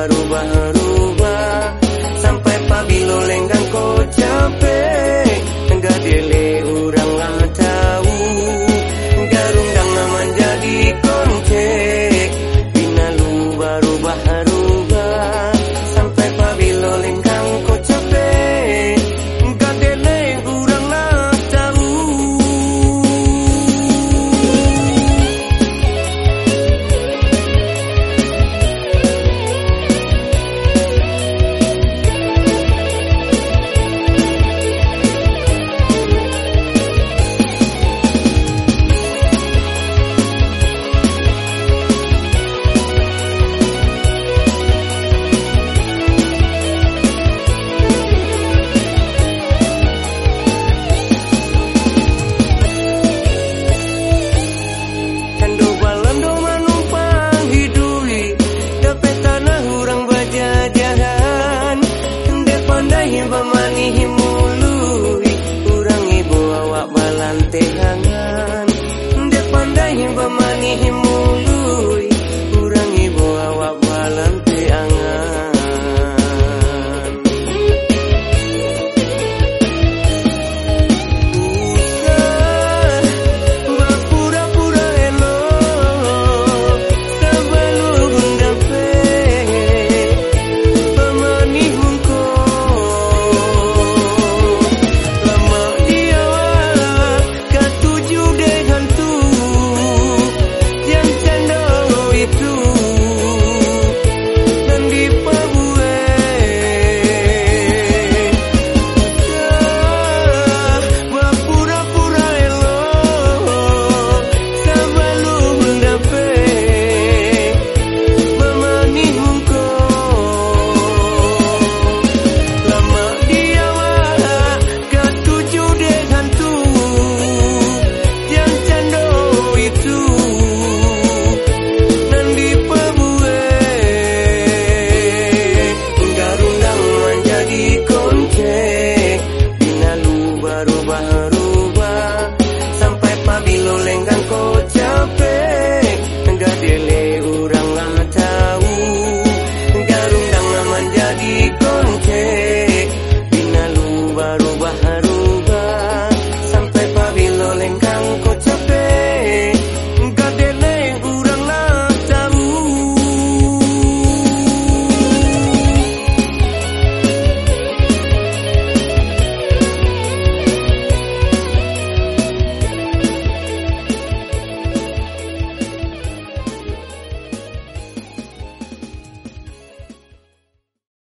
baru-baru The. pájaro.